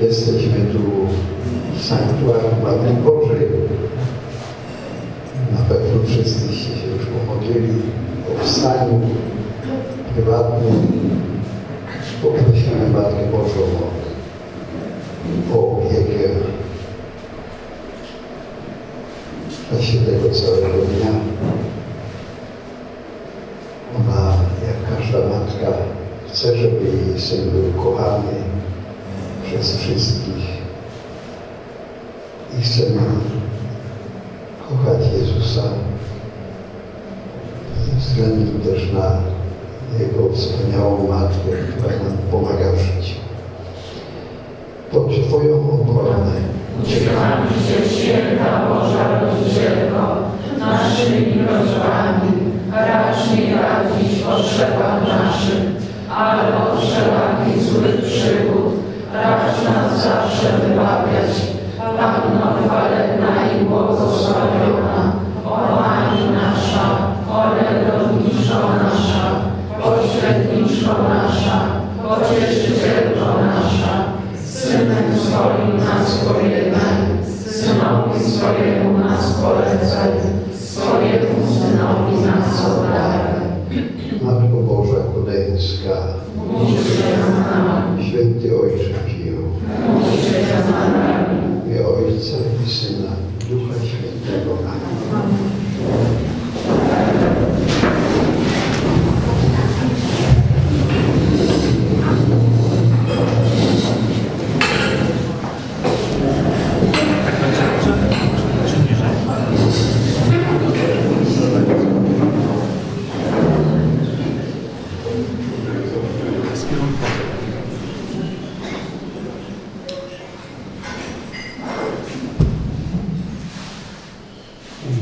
Jesteśmy tu w sanktuarium Matki Bożej. Na pewno wszyscyście się już pomodlili o wstaniu prywatnym. Poprosimy Matkę Bożą o, o opiekę w czasie tego całego dnia. Ona, jak każda matka, chce, żeby jej syn był kochany przez wszystkich. I chcemy kochać Jezusa ze względu też na Jego wspaniałą matkę, która nam pomaga w życiu. Pod Twoją obronę Uciekamy się, święta Boża Rodzicielko, naszymi prośbami, racz nie radzić potrzebam naszym, ale wszelakich złych przygód, racz nas zawsze wybawiać. Panno chwalebna i błogosławiona, o Pani nasza, orędowniczo nasza, pośredniczko nasza, pocieszycielko nasza, Synem swoim nas pojednaj, Synowi swojemu nas polecaj, swojemu Synowi nas oddaj. Matko Boża Kudeńska, Módl się za nami, Święty Ojcze Pio, módl się za nami. w imię Ojca i Syna, i Ducha Świętego. Amen.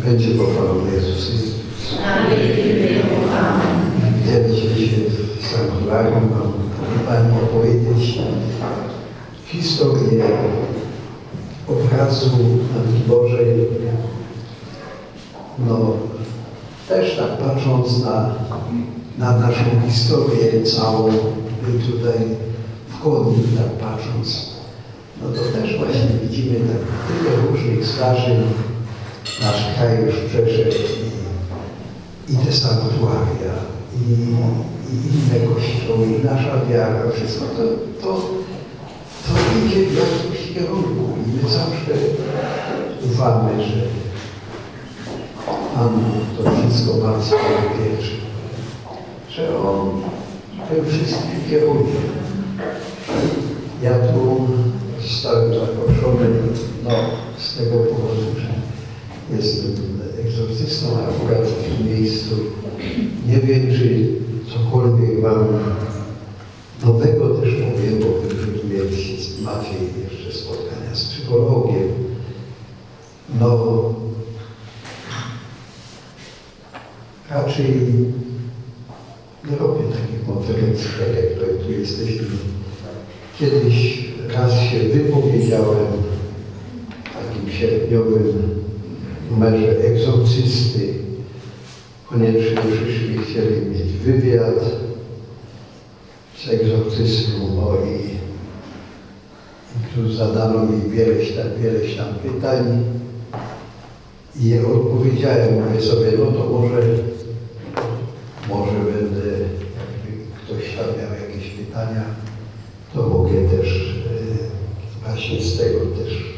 Będzie pochwalony Jezus Chrystus. Na wieki wieków. Amen. Widzieliśmy się w sanktuarium, mam Pani opowiedzieć historię obrazu Matki Bożej. No, też tak patrząc na, na naszą historię całą, tutaj w chodnik tak patrząc, no to też właśnie widzimy tak tyle różnych zdarzeń. Nasz kraj już przeszedł i, i te sanktuaria, i, i inne kościoły, i nasza wiara, wszystko to, to, to idzie w jakimś kierunku. I my zawsze ufamy, że Pan to wszystko ma w że On tym wszystkim kieruje. Ja tu zostałem zaproszony no, z tego powodu, że jestem egzorcystą akurat w tym miejscu. Nie wiem, czy cokolwiek Wam nowego też powiem, bo Wy już mieliście macie jeszcze spotkania z psychologiem. No, raczej nie robię takich konferencji, tak jak tutaj tu jesteśmy. Kiedyś raz się wypowiedziałem w takim sierpniowym numerze egzorcysty. Koniecznie przyszli, chcieli mieć wywiad egzorcystą, no i, i tu zadano mi wieleś tam, tam pytań i je odpowiedziałem, mówię sobie, no to może, może będę, jakby ktoś tam miał jakieś pytania, to mogę też e, właśnie z tego też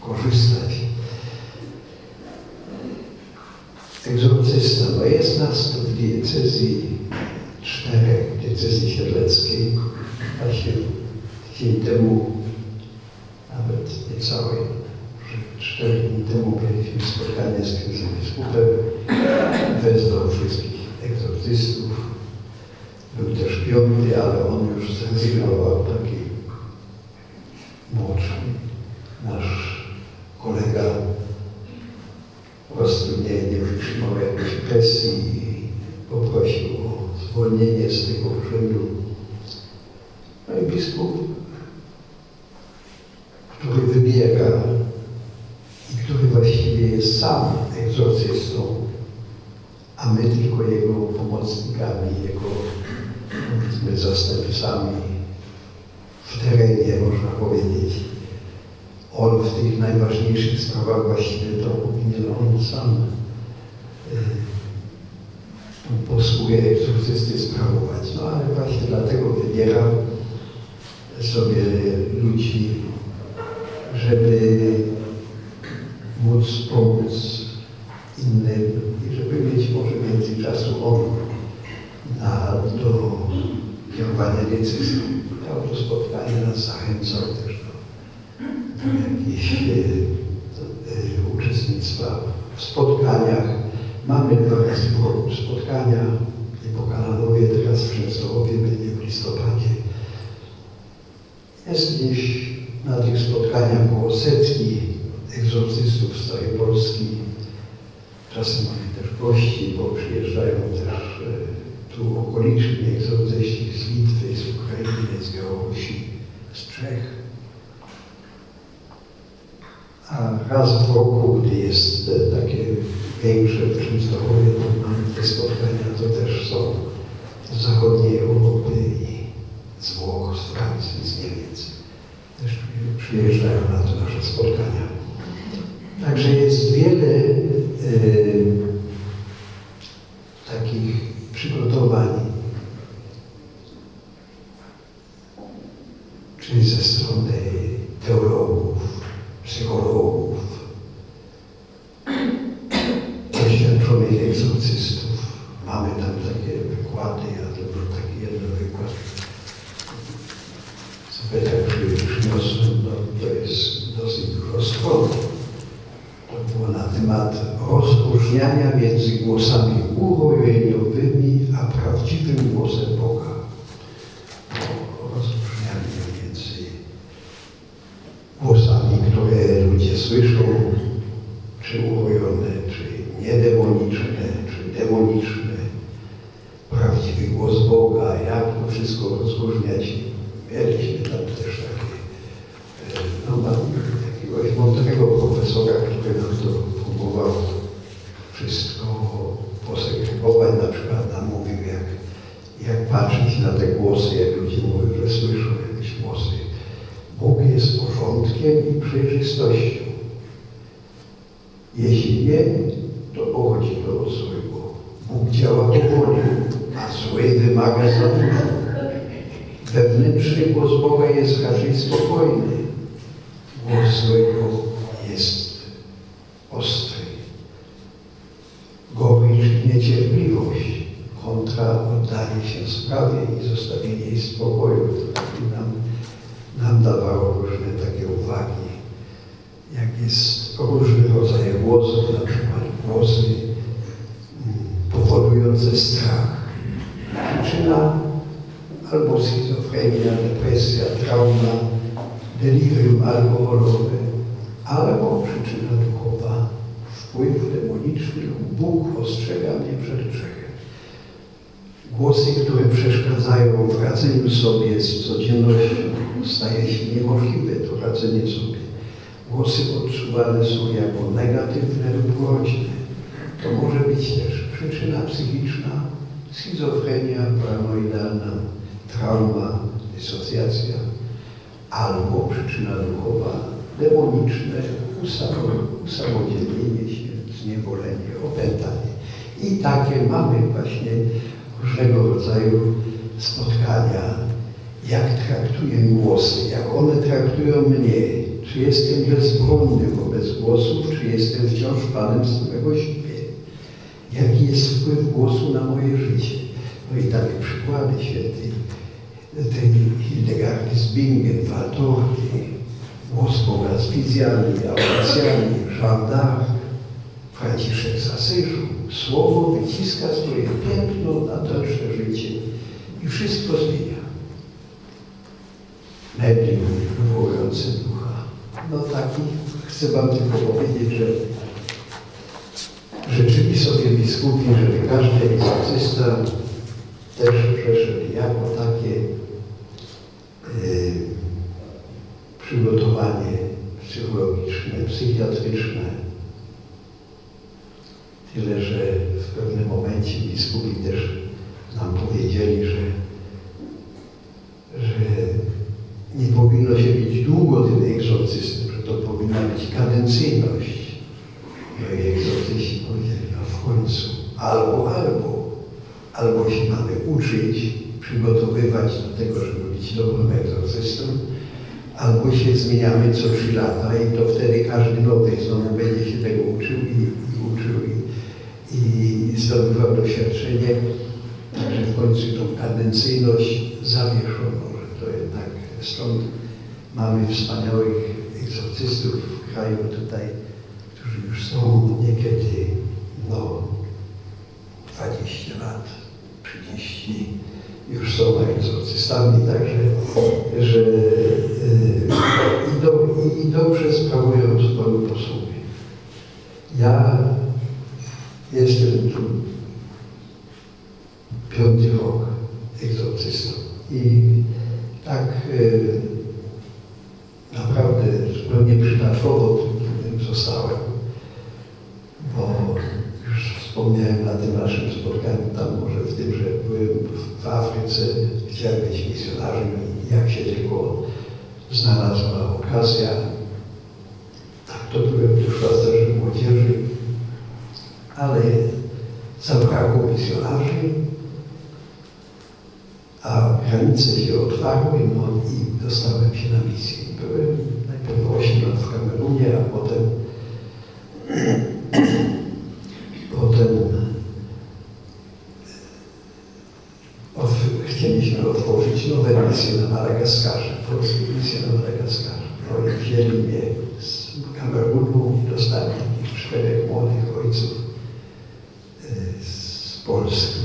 korzystać. egzorcysta. No jest nas tu w diecezji czterech, w diecezji siedleckiej. Właśnie tydzień temu, nawet niecałe, cztery dni temu mieliśmy spotkanie z księdzem biskupem. Wezwał wszystkich egzorcystów. Był też piąty, ale on już zrezygnował, taki młodszy, nasz kolega po prostu nie, nie wytrzymał jakiejś presji i poprosił o zwolnienie z tego urzędu. No i biskup, który wybiera i który właściwie jest sam egzorcystą, a my tylko jego pomocnikami, jego powiedzmy zastępcami w terenie, można powiedzieć. On w tych najważniejszych sprawach właściwie to powinien on sam y, tą posługę egzorcysty sprawować. No ale właśnie dlatego wybiera sobie ludzi, żeby móc pomóc innym i żeby mieć może więcej czasu on na, do kierowania decyzją. Ja to spotkanie nas zachęcał też do, do jakichś e, e, uczestnictwa w spotkaniach. Mamy w roku spotkania i po Kananowie, teraz w Częstochowie będzie w listopadzie. Jest gdzieś na tych spotkaniach około setki egzorcystów z całej Polski. Czasem mamy też gości, bo przyjeżdżają też e, tu okoliczni egzorcyści z Litwy, z Ukrainy, z Białorusi, z Czech. A raz w roku, gdy jest e, takie większe Częstochowie, to mamy te spotkania, to też są z zachodniej Europy i z Włoch, z Francji, z Niemiec. Też przyjeżdżają na te nasze spotkania. Także jest wiele y, takich przygotowań, czyli ze strony teologów, psychologów, doświadczonych egzorcystów. Mamy tam takie wykłady, ja tylko taki jeden wykład sobie tak przy- przyniosłem, no, to jest dosyć dużo stron. To było na temat rozróżniania między głosami urojeniowymi a prawdziwym głosem Boga. O rozróżnianiu między głosami, które ludzie słyszą, czy urojone, czy niedemoniczne, czy demoniczne, prawdziwy głos Boga, jak to wszystko rozróżniać. Mieliśmy tam też takie, e, no mam jakiegoś mądrego profesora, który nam to próbował wszystko posegregować, na przykład nam mówił, jak, jak patrzeć na te głosy, jak ludzie mówią, że słyszą jakieś głosy. Bóg jest porządkiem i przejrzystością. Jeśli nie, to pochodzi to od złego. Bóg działa powoli, a zły wymaga za dużo. Wewnętrzny głos Boga jest raczej spokojny. Głos złego jest oddanie się sprawie i zostawienie jej spokoju. Taki nam, nam dawało różne takie uwagi. Jak jest różny rodzaj głosów, na przykład głosy mm, powodujące strach. Przyczyna albo schizofrenia, depresja, trauma, delirium alkoholowe, albo przyczyna duchowa, wpływ demoniczny lub Bóg ostrzega mnie przed grzechem. Głosy, które przeszkadzają w radzeniu sobie z codziennością, staje się niemożliwe to radzenie sobie. Głosy odczuwane są jako negatywne lub groźne. To może być też przyczyna psychiczna, schizofrenia paranoidalna, trauma, dysocjacja, albo przyczyna duchowa, demoniczne usamo- usamodzielnienie się, zniewolenie, opętanie. I takie mamy właśnie różnego rodzaju spotkania, jak traktuję głosy, jak one traktują mnie, czy jestem bezbronny wobec głosów, czy jestem wciąż panem swojego siebie. Jaki jest wpływ głosu na moje życie? No i takie przykłady świętej tej Hildegardy z Bingen, Waltorki, głos Boga z wizjami, auracjami, Jean d'Arc, Franciszek z Asyżu. Słowo wyciska swoje piętno na dalsze życie i wszystko zmienia. Medium wywołujący ducha. No taki, chcę Wam tylko powiedzieć, że życzyli sobie biskupi, żeby każdy egzorcysta też przeszedł jako takie y, przygotowanie psychologiczne, psychiatryczne. Tyle, że w pewnym momencie biskupi też nam powiedzieli, że, że nie powinno się być długo tym egzorcystą, że to powinna być kadencyjność. No i egzorcyści powiedzieli, no w końcu albo, albo. Albo się mamy uczyć, przygotowywać do tego, żeby być dobrym egzorcystą, albo się zmieniamy co trzy lata i to wtedy każdy nowy znowu będzie się tego uczył i, i, zdobywał doświadczenie. Także w końcu tą kadencyjność zawieszono, że to jednak stąd mamy wspaniałych egzorcystów w kraju tutaj, którzy już są niekiedy no 20 lat, 30 już są egzorcystami, także że yy, i, do, i dobrze sprawują swoją posługę. Ja jestem tu piąty rok egzorcystą i tak yy, naprawdę zupełnie przypadkowo zostałem, bo już wspomniałem na tym naszym spotkaniu tam może w tym, że byłem w Afryce, chciałem być misjonarzem i jak się tylko znalazła okazja, tak to byłem też w pasterzy młodzieży, ale zabrakło misjonarzy, a granice się otwarły, no i dostałem się na misję. Byłem najpierw 8 lat w Kamerunie, a potem potem od, chcieliśmy otworzyć nowe misje na Madagaskarze, polskie misje na Madagaskarze. No wzięli mnie z Kamerunu i dostałem takich czterech młodych ojców y, z Polski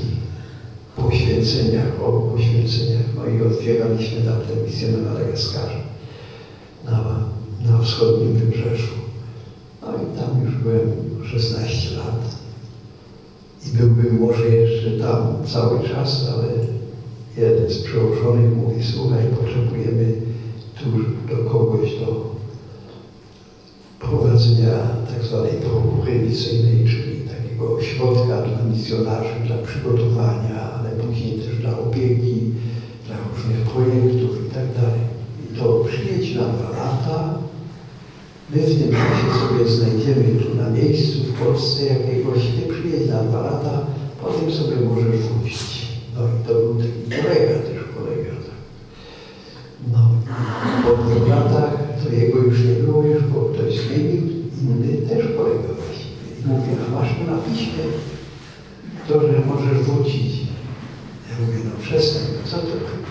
poświęceniach, o poświęceniach. No i otwieraliśmy tam tę misję na Madagaskarze, na, na wschodnim wybrzeżu. No i tam już byłem 16 lat. I byłbym może jeszcze tam cały czas, ale jeden z przełożonych mówi, słuchaj, potrzebujemy tu do kogoś do prowadzenia tak zwanej prokury misyjnej, czyli takiego ośrodka dla misjonarzy, dla przygotowania, ale później też dla opieki, różnych projektów i tak dalej. I to przyjedź na dwa lata, My w tym czasie sobie znajdziemy tu na miejscu w Polsce jakiegoś, ty na dwa lata, potem sobie możesz wrócić. No i to był taki kolega też, kolega. Tak. No po dwóch latach to jego już nie było już, bo ktoś zmienił, inny też kolega właściwie. I mówi, a masz tu na piśmie to, że możesz wrócić. Ja mówię, no przestań, no co to?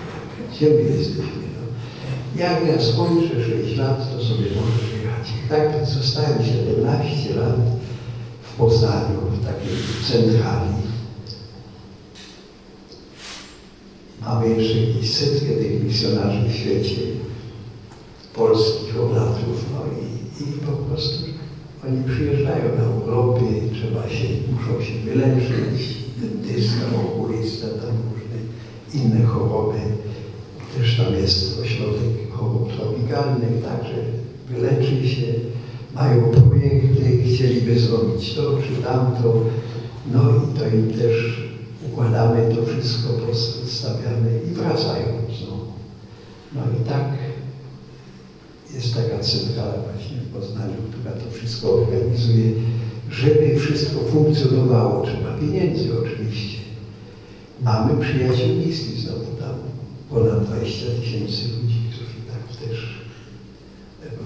My jesteśmy? No. Jak ja skończę 6 lat, to sobie możesz jechać. I tak zostałem 17 lat w Poznaniu, w takiej centrali. Mamy jeszcze jakieś setkę tych misjonarzy w świecie, polskich oblatów, no i, i po prostu oni przyjeżdżają na urlopy, trzeba się, muszą się wyleczyć, dentysta, okulista, tam różne inne choroby. Też tam jest ośrodek chorób tropikalnych, także wyleczy się, mają projekty, chcieliby zrobić to czy tamto, no i to im też układamy to wszystko, stawiamy i wracają znowu. No i tak jest taka centrala właśnie w Poznaniu, która to wszystko organizuje, żeby wszystko funkcjonowało. Trzeba pieniędzy oczywiście. Mamy przyjaciół misji znowu tam, ponad 20 tysięcy ludzi, którzy tak też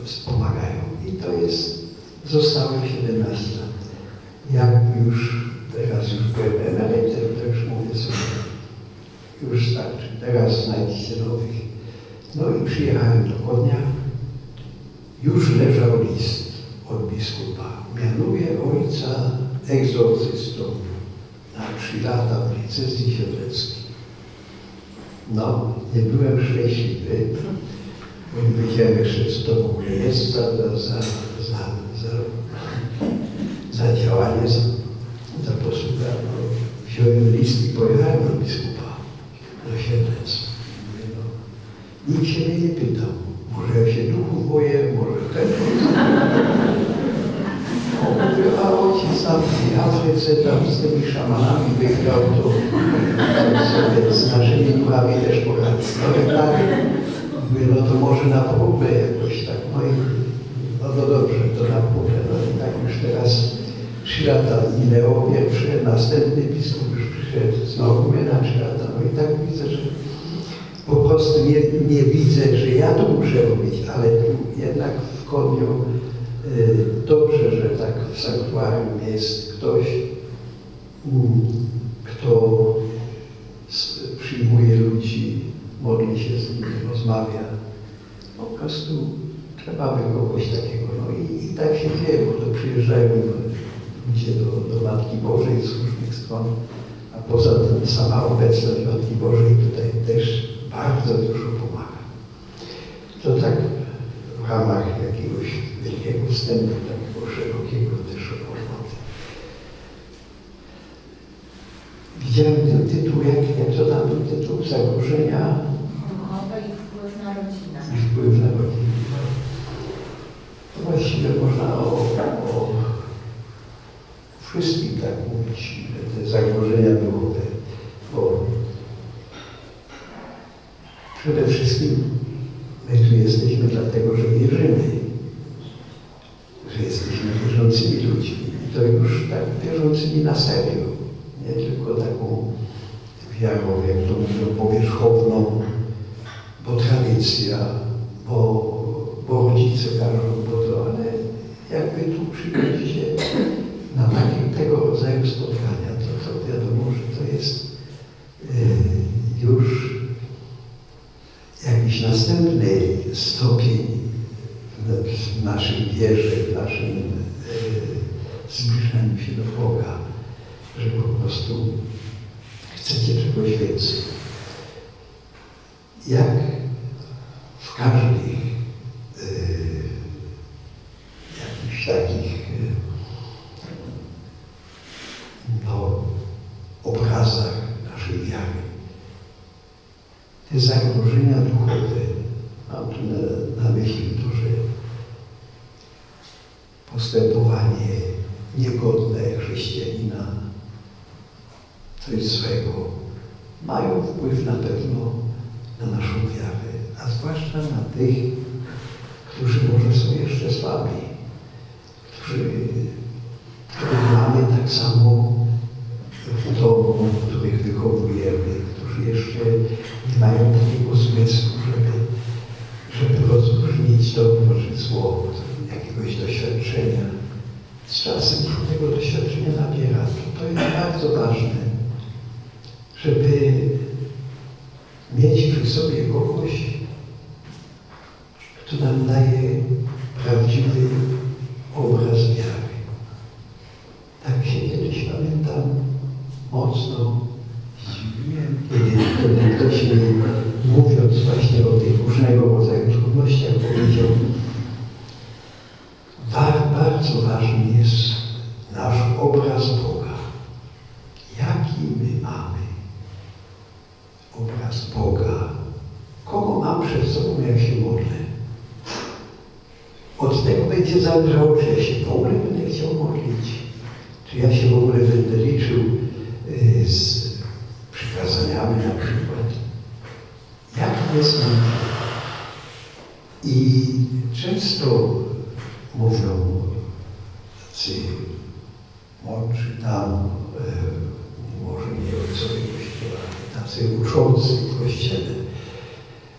wspomagają. I to jest, zostałem 17 lat. Jak już, teraz już byłem emerytem, to już mówię sobie, już starczy, teraz znajdźcie nowych. No i przyjechałem do Kodnia, już leżał list od biskupa. Mianuje ojca egzorcystą na trzy lata w diecezji siedleckiej. No, nie byłem szczęśliwy, nie wiedziałem jeszcze, co to w ogóle jest za, za, za, za, za, działanie, za, za posługę. No, wziąłem list i pojechałem do biskupa, do Siedlec. Mówię, no, nikt się mnie nie pytał. Może ja się duchów boję, może ten. Mówię, a ojciec tam w tej Afryce, tam z tymi szamanami wygrał, to sobie z naszymi duchami też poradził. No i tak Mówię, no to może na próbę jakoś tak, no i no to dobrze, to na próbę. No i tak już teraz trzy lata minęło pierwsze, następny biskup już przyszedł, znowu na trzy lata. No i tak widzę, że po prostu nie, nie widzę, że ja to muszę robić, ale tu jednak w Koniu y, dobrze, że tak w sanktuarium jest ktoś, kto przyjmuje ludzi, modli się z nimi, rozmawia. Po prostu trzeba by kogoś takiego. No i, i tak się dzieje, bo to przyjeżdżają ludzie do, do Matki Bożej z różnych stron, a poza tym sama obecność Matki Bożej tutaj też bardzo dużo pomaga. To tak w ramach jakiegoś wielkiego wstępu, takiego szerokiego też opowiadania. Widziałem ten tytuł, jak, jak to tam był tytuł? Zagrożenia Duchowe i wpływ na rodzinę. i wpływ na rodzinę. To właściwie można o, o wszystkim tak mówić, że te zagrożenia duchowe, bo przede wszystkim my tu jesteśmy dlatego, że wierzymy, że jesteśmy wierzącymi ludźmi. I to już tak wierzącymi na serio, nie tylko taką wiarą, jak to mówią, powierzchowną, bo tradycja, bo, bo rodzice każą, bo to, ale jakby tu przyjdziecie na takie tego rodzaju spotkania, to, to wiadomo, że to jest y, już jakiś następny stopień w, naszej wierze, w naszym y, zbliżaniu się do Boga, że po prostu chcecie czegoś więcej. Jak w każdych y, jakichś takich y, no, obrazach naszej wiary. Te zagrożenia duchowe, mam tu na, na myśli to, że postępowanie niegodne chrześcijanina, coś złego, mają wpływ na pewno na naszą wiarę, a zwłaszcza na tych, którzy może są jeszcze słabi, którzy, których mamy tak samo w domu, których wychowujemy, którzy jeszcze nie mają takiego zmysłu, żeby, żeby rozróżnić dobro czy zło, jakiegoś doświadczenia. Z czasem się tego doświadczenia nabiera. To, to jest bardzo ważne, żeby mieć przy sobie kogoś, kto nam daje prawdziwy obraz wiary. Tak się kiedyś pamiętam mocno zdziwiłem, kiedy, kiedy ktoś mi mówiąc właśnie o tych różnego rodzaju trudnościach powiedział, Wa- bardzo ważny jest nasz obraz Boga. Jaki my mamy obraz Boga? Kogo mam przed sobą, jak się modlę? Od tego będzie zależało, czy ja się w ogóle będę chciał modlić, czy ja się w ogóle będę liczył y, z przykazaniami na przykład. Jaki jest mój i często mówią tacy mądrzy tam, e, może nie ojcowie Kościoła, tacy uczący w Kościele,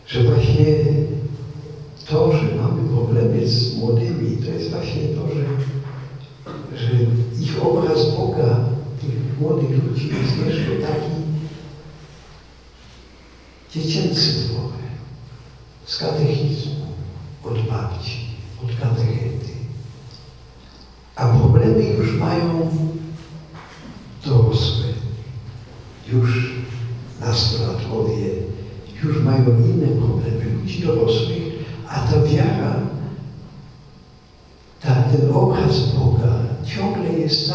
że właśnie to, że mamy problemy z młodymi, to jest właśnie to, że, obraz Boga, tych młodych ludzi jest jeszcze taki dziecięcy trochę, z katechizmu, od babci, od katechety. A problemy już mają dorosłe, już nastolatkowie, już mają inne problemy, ludzi dorosłych, a ta wiara, ta, ten obraz Boga ciągle jest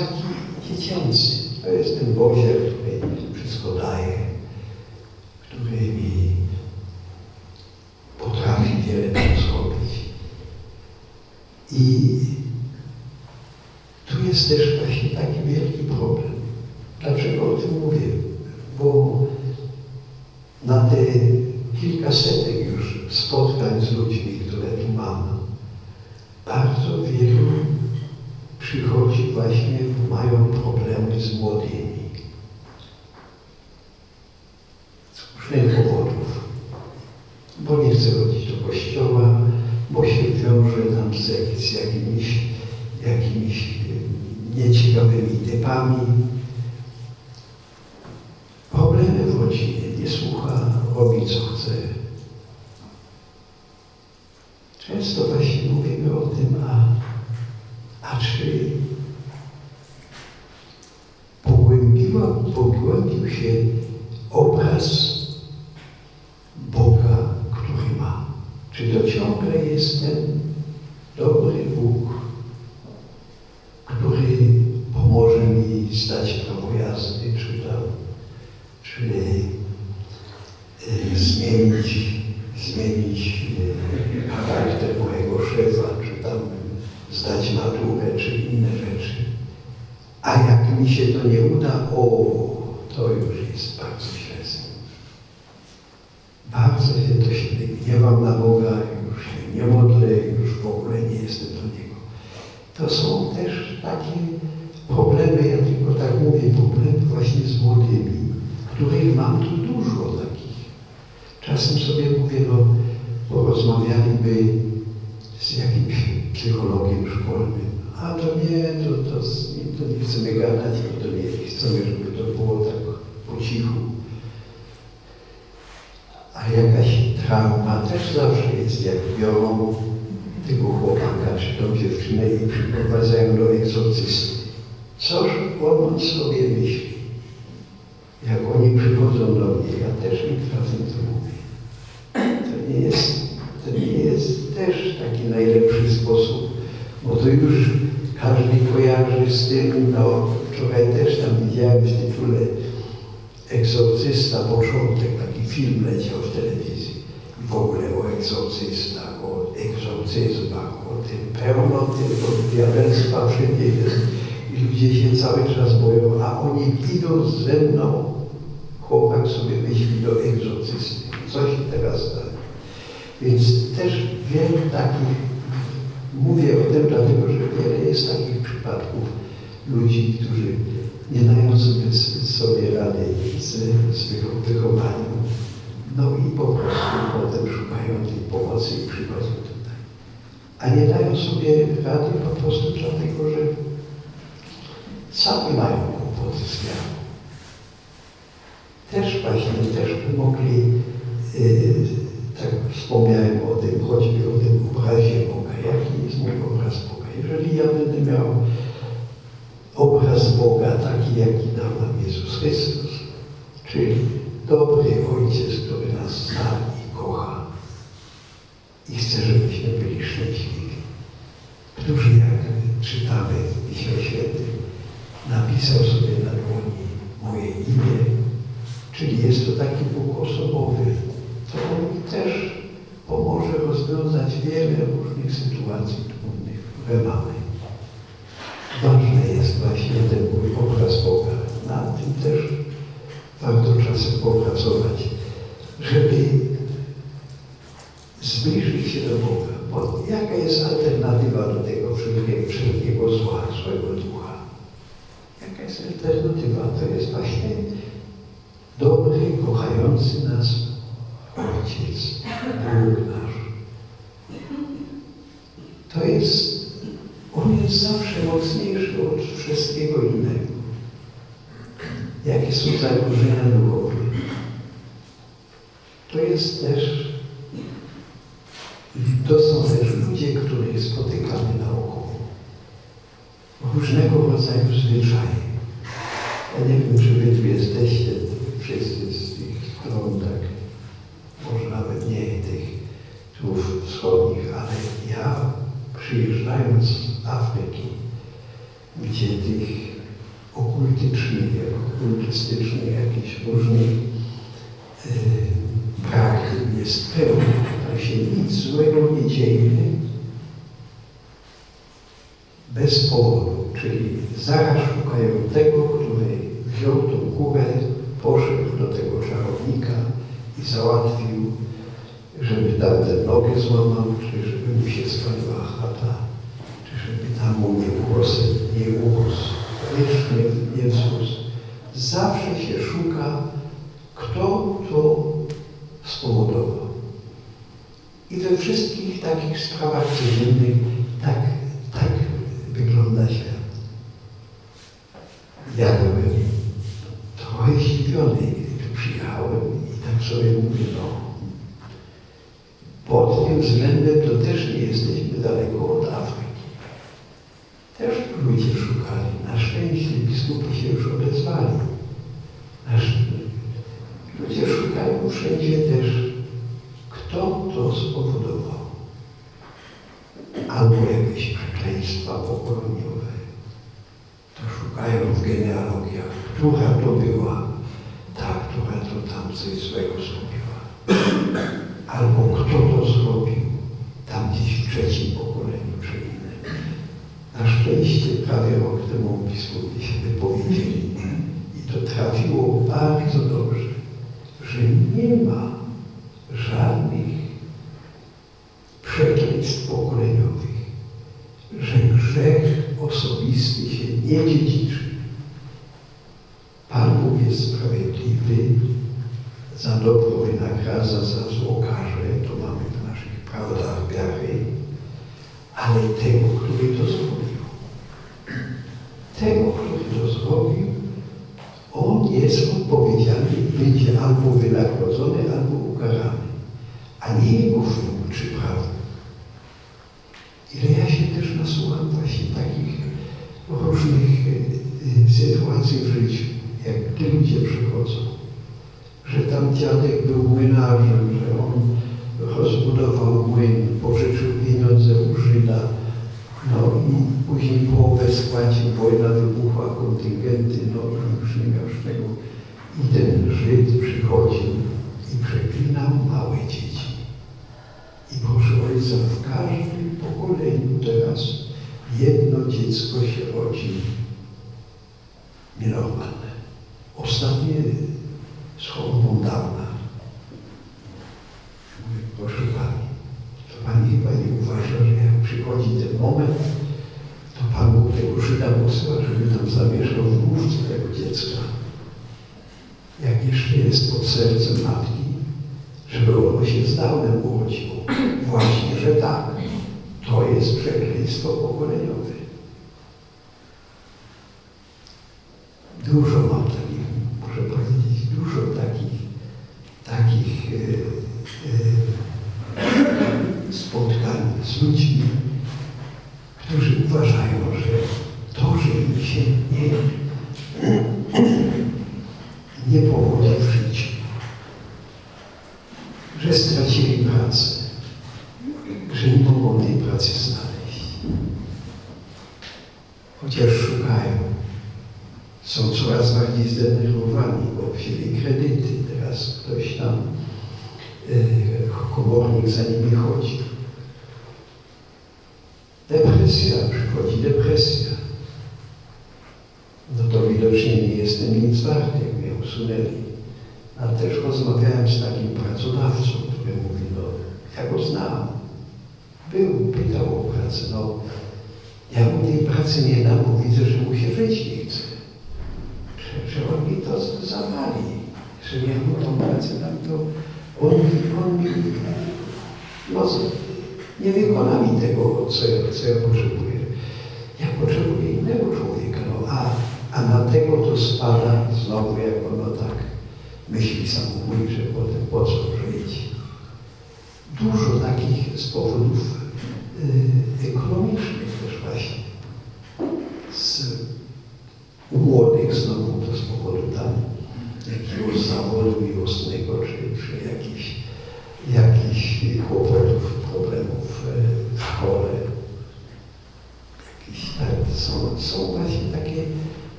taki dziecięcy. To jest ten który wszystko daje, który mi potrafi wiele tam zrobić. I tu jest też właśnie taki wielki problem. Dlaczego o tym mówię? Bo na te kilkasetek już spotkań z ludźmi, które tu mam, bardzo wielu przychodzi właśnie, mają problemy z młodymi. Z różnych powodów. Bo nie chce chodzić do kościoła, bo się wiąże tam z, z jakimiś, jakimiś e, nieciekawymi typami. Problemy w rodzinie, nie słucha, robi co chce. Często właśnie mówimy o tym, a, a czy pogłębiła, pogłębił się obraz Boga, który ma. Czy to ciągle jest ten dobry Bóg, który pomoże mi zdać prawo jazdy, czy tam, czy y, zmienić, zmienić y, charakter mojego szefa, czy tam zdać maturę, czy inne rzeczy. A jak mi się to nie uda, o, to już jest bardzo źle z nim. Bardzo się to się gniewam na Boga, już się nie modlę, już w ogóle nie jestem do Niego. To są też takie problemy, ja tylko tak mówię, problemy właśnie z młodymi, których mam tu dużo takich. Czasem sobie mówię, no, porozmawialiby z jakimś psychologiem szkolnym, a to nie, to, to, to nie chcemy gadać, to nie chcemy, żeby to było tak po cichu. A jakaś trauma też zawsze jest, jak biorą tego chłopaka czy tą dziewczynę i przyprowadzają do egzorcysty. Coż on sobie myśli? Jak oni przychodzą do mnie, ja też im czasem to mówię. To nie jest, to nie jest też taki najlepszy sposób, bo to już każdy kojarzy z tym, no wczoraj też tam widziałem w tytule Egzorcysta, początek, taki film leciał w telewizji. I w ogóle o egzorcystach, o egzorcyzmach, o tym pełno tylko diabelstwa wszędzie jest. I ludzie się cały czas boją, a oni idą ze mną. Chłopak sobie myśli do egzorcysty. Co się teraz stanie? Więc też wiele takich, mówię o tym dlatego, że wiele jest takich przypadków ludzi, którzy nie dają sobie, sobie rady z, z wychowaniem. No i po prostu potem szukają tej pomocy i przychodzą tutaj. A nie dają sobie rady po prostu dlatego, że sami mają kłopoty z wiarą. Też właśnie, też by mogli, yy, tak wspomniałem o tym, choćby o tym obrazie Boga. Jaki jest mój obraz Boga? Jeżeli ja będę miał obraz Boga taki, jaki dał nam Jezus Chrystus, czyli dobry Ojciec, który nas zna i kocha i chce, żebyśmy byli szczęśliwi. Którzy, jak czytamy w Piśmie Świętym, napisał sobie na dłoni moje imię, czyli jest to taki Bóg osobowy, to On mi też pomoże rozwiązać wiele różnych sytuacji trudnych, które mamy. Ważny jest właśnie ten mój obraz Boga. Nad tym też warto czasem popracować, żeby zbliżyć się do Boga. Bo jaka jest alternatywa do tego wszelkiego, wszelkiego zła, złego ducha? Jaka jest alternatywa? To jest właśnie dobry, kochający nas Ojciec, Bóg nasz. To jest on jest zawsze mocniejszy od wszystkiego innego. Jakie są zagrożenia duchowe? To jest też, to są też ludzie, których spotykamy naokoło. Różnego rodzaju zwyczaje. Ja nie wiem, czy wy tu jesteście wszyscy z tych stron, tak, może nawet nie tych tu wschodnich, ale ja przyjeżdżając z Afryki, gdzie tych okultycznych, okultystycznych, jakichś różnych e, praktyk jest pełno, tam się nic złego nie dzieje bez powodu, czyli zaraz szukają tego, który wziął tą kurę, poszedł do tego czarownika i załatwił żeby tamten nogę złamał, czy żeby mu się spaliła chata, czy żeby tam mu nie urosł, nie urósł, nie, nie wzrósł. Zawsze się szuka, kto to spowodował. I we wszystkich takich sprawach codziennych tak, tak wygląda świat. Ja byłem trochę zdziwiony, tu przyjechałem i tak sobie mówię, no, pod tym względem to też nie jesteśmy daleko od Afryki. Też ludzie szukali. Na szczęście biskupy się już odezwali. Ludzie szukają wszędzie też, kto to spowodował. Albo jakieś przekleństwa pokoleniowe. To szukają w genealogiach, która to była ta, która to tam coś złego zrobiła. Albo kto to zrobił tam gdzieś w trzecim pokoleniu czy innym. Na szczęście prawie rok temu biskupi się wypowiedzieli i to trafiło bardzo dobrze, że nie ma żadnych przekleństw pokoleniowych, że grzech osobisty się nie dziedziczy. Pan Bóg jest sprawiedliwy, za dobro wynagradza, za zło karze, to mamy w naszych prawdach wiary, ale tego, który to zrobił. Tego, który to zrobił, on jest odpowiedzialny i będzie albo wynagrodzony, albo ukarany, a nie jego czy prawo. Ile ja się też nasłucham właśnie takich różnych y, y, sytuacji w życiu, jak ludzie przychodzą, że tam dziadek był młynarzem, że on rozbudował młyn, pożyczył pieniądze u Żyda, no i później połowę spłacił, wojna wybuchła, kontyngenty, no i już nie miał z czego. I ten Żyd przychodził i przeklinał małe dzieci. I proszę Ojca, w każdym pokoleniu teraz jedno dziecko się rodzi nienormalne. Ostatnie z chorobą dawna. Mówię, proszę Pani, to Pani chyba nie uważa, że jak przychodzi ten moment, to Pan Bóg tego Żyda posyła, żeby tam zamieszkał w główce tego dziecka. Jak jeszcze jest pod sercem matki, żeby ono się z dawnem urodziło. Właśnie, że tak. To jest przekleństwo pokoleniowe. Dużo mam takich,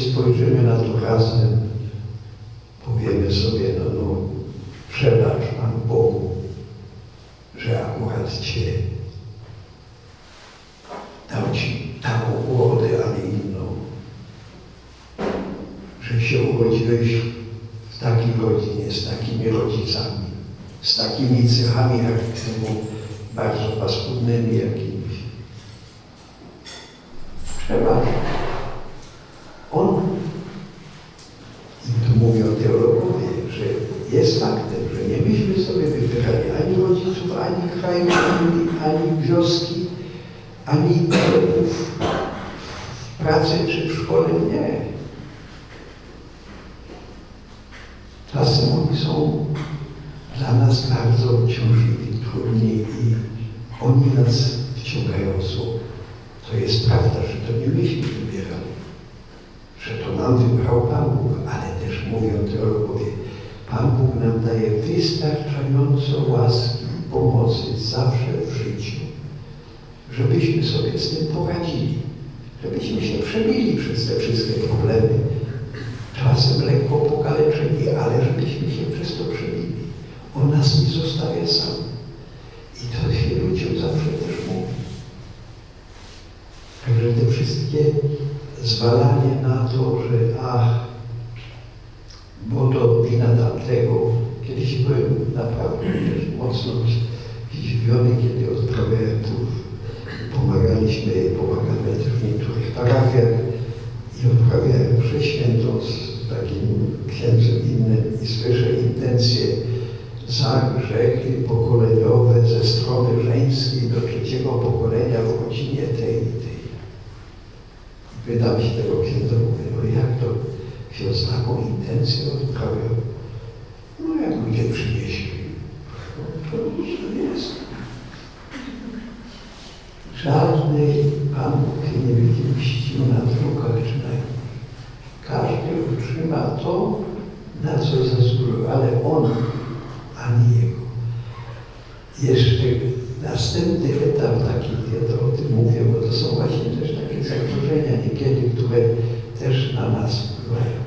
spojrzymy na to razem, powiemy sobie, no, no przebacz Panu Bogu, że akurat Cię dał Ci taką głodę, a nie inną, że się urodziłeś w takiej rodzinie, z takimi rodzicami, z takimi cechami, jak bardzo paskudnymi, jakimi wystarczająco łaski i pomocy zawsze w życiu, żebyśmy sobie z tym poradzili, żebyśmy się przebili przez te wszystkie problemy, czasem lekko pokaleczeni, ale żebyśmy się przez to przebili. On nas nie zostawia sam. I to się ludziom zawsze też mówi. Także te wszystkie zwalanie na to, że ach, bo to wina tamtego. Kiedyś byłem naprawdę mocno zdziwiony, kiedy odprawiałem tu, pomagaliśmy, pomagamy w niektórych parafiach i odprawiałem mszę z takim księdzem innym i słyszę intencje za grzechy pokoleniowe ze strony żeńskiej do trzeciego pokolenia w rodzinie tej i tej. Pytam się tego księdza, mówię, no jak to się z taką intencją odprawia? Ludzie przynieśli, no to to jest. Żadnej się nie na drukach innych. Każdy utrzyma to, na co zasłużył, ale on, a nie jego. Jeszcze następny etap taki, ja to o tym mówię, bo to są właśnie też takie zagrożenia niekiedy, które też na nas wpływają.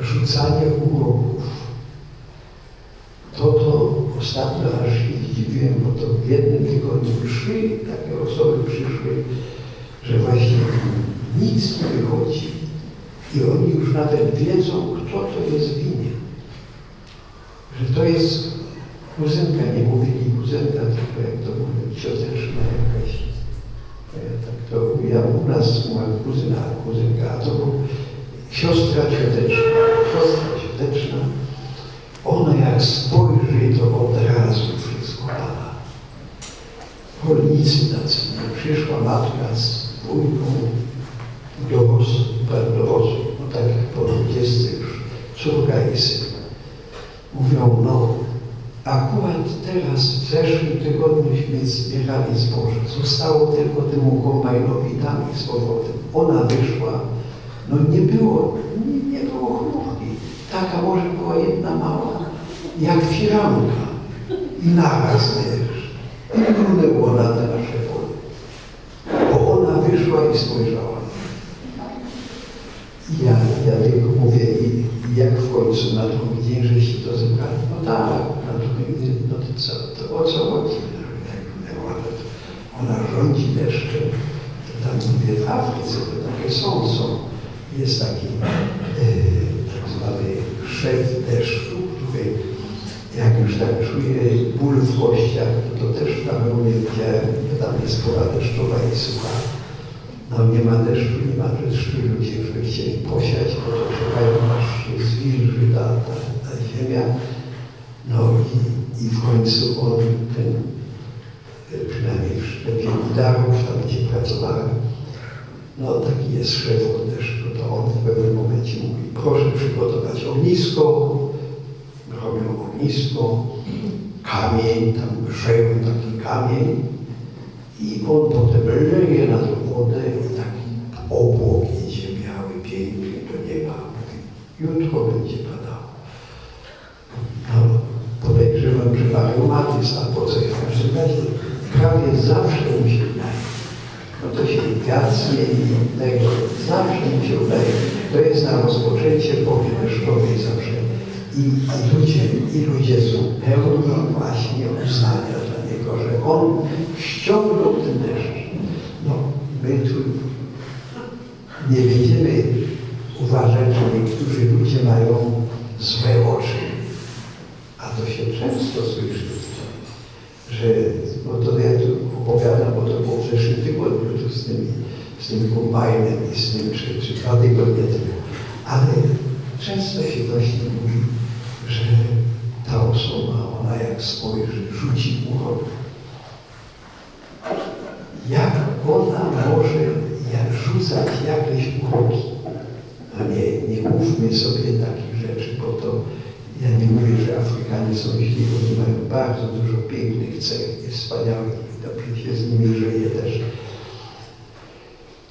Rzucanie uroków. Ostatnio aż się zdziwiłem, bo to w jednym tygodniu trzy takie osoby przyszły, że właśnie nic nie wychodzi i oni już nawet wiedzą, kto to jest winien. Że to jest kuzynka, nie mówili kuzynka, tylko jak to mówię, cioteczna jakaś. E, Tak to ja u nas była kuzyna, kuzynka, a to był siostra cioteczna. Siostra cioteczna. Ona jak spojrzy, to od razu wszystko pada. Rolnicy tacy, nie? Przyszła matka z dwójką do wozu, do wozu, no tak po 20 już, córka i syn. Mówią, no akurat teraz w zeszłym tygodniuśmy zbierali zboże. Zostało tylko temu kombajnowi tam i z powrotem. Ona wyszła, no nie było, nie, nie było chmurki. Taka może była jedna mała, jak firanka. I naraz, wiesz, i brunęło na te nasze pole. Bo ona wyszła i spojrzała. Ja, ja tylko mówię, i, jak w końcu na drugi dzień, żeście to zebrali? No tak, na drugi dzień, no to co, to o co chodzi? Ona, rządzi deszczem, to tam mówię, w Afryce to takie są, są. Jest taki zwany szef deszczu, który jak już tak czuje ból w kościach, to, też w Kamerunie widziałem, tam jest pora deszczowa i sucha. No nie ma deszczu, nie ma deszczu, ludzie by chcieli posiać, bo to czekają aż się zwilży ta, ta, ta ziemia. No i, i w końcu on ten, e, przynajmniej w sztabie Widarów, tam gdzie pracowałem, no taki jest szef od deszczu, to on w pewnym momencie mówi, proszę przygotować ognisko, robią ognisko, kamień, tam grzeją taki kamień i on potem leje na tą wodę i taki obłok idzie biały, piękny do nieba. Jutro będzie padało. No, podejrzewam, że ma reumatyzm albo coś w każdym razie prawie zawsze mu się udaje. No i zawsze mu się udaje. To jest na rozpoczęcie pory deszczowej zawsze. I, i, ludzie, I ludzie są pełni właśnie uznania dla Niego, że On ściągnął ten deszcz. No, my tu nie będziemy uważać, że niektórzy ludzie mają złe oczy. A to się często słyszy, że, no to ja tu opowiadam, bo to było w zeszłym tygodniu z, tymi, z tym kombajnem i z tym, czy, czy dwa tygodnie temu. Ale często się właśnie mówi, że ta osoba, ona jak spojrzy, rzuci ucho. Jak ona może jak rzucać jakieś uroki? A nie, nie mówmy sobie takich rzeczy, bo to ja nie mówię, że Afrykanie są źli, bo oni mają bardzo dużo pięknych cech wspaniałych się z nimi żyje też.